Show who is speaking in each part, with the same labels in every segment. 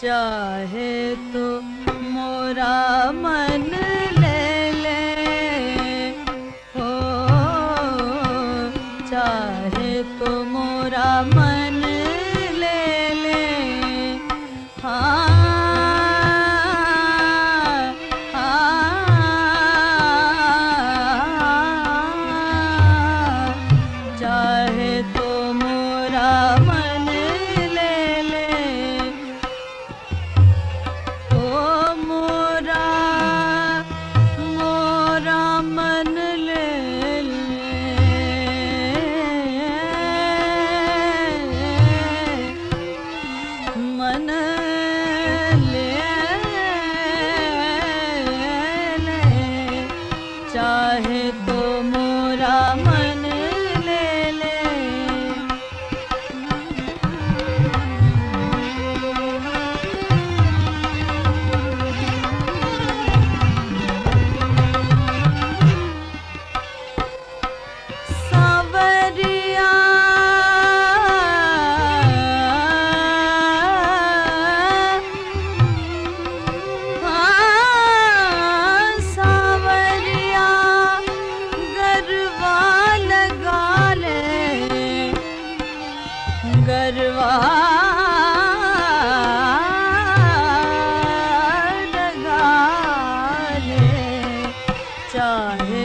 Speaker 1: چاہے تو گروا لگا لے چاہے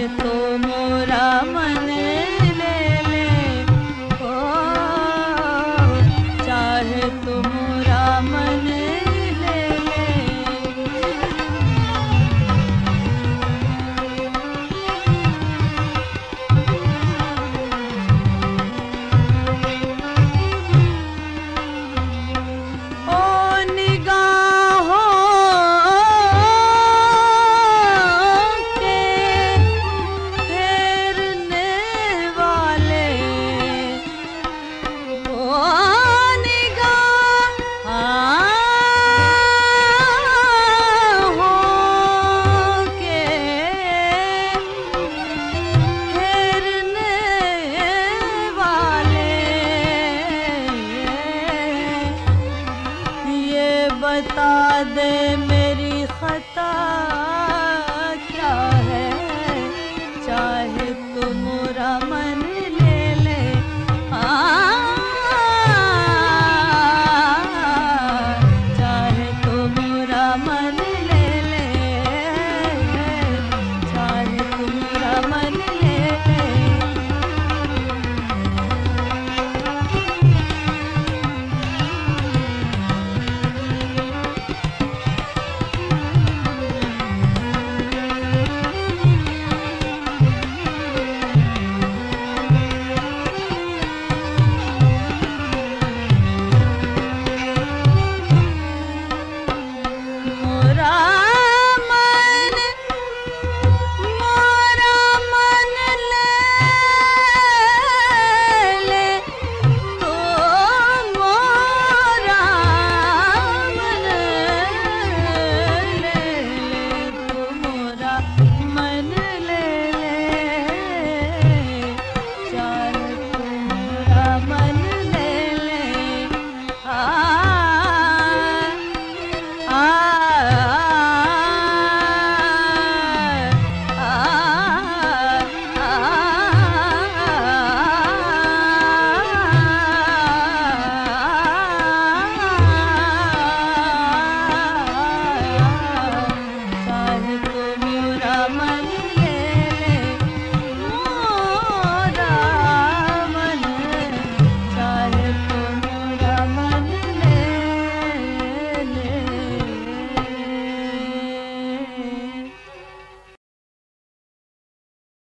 Speaker 1: بتا دے میری خطا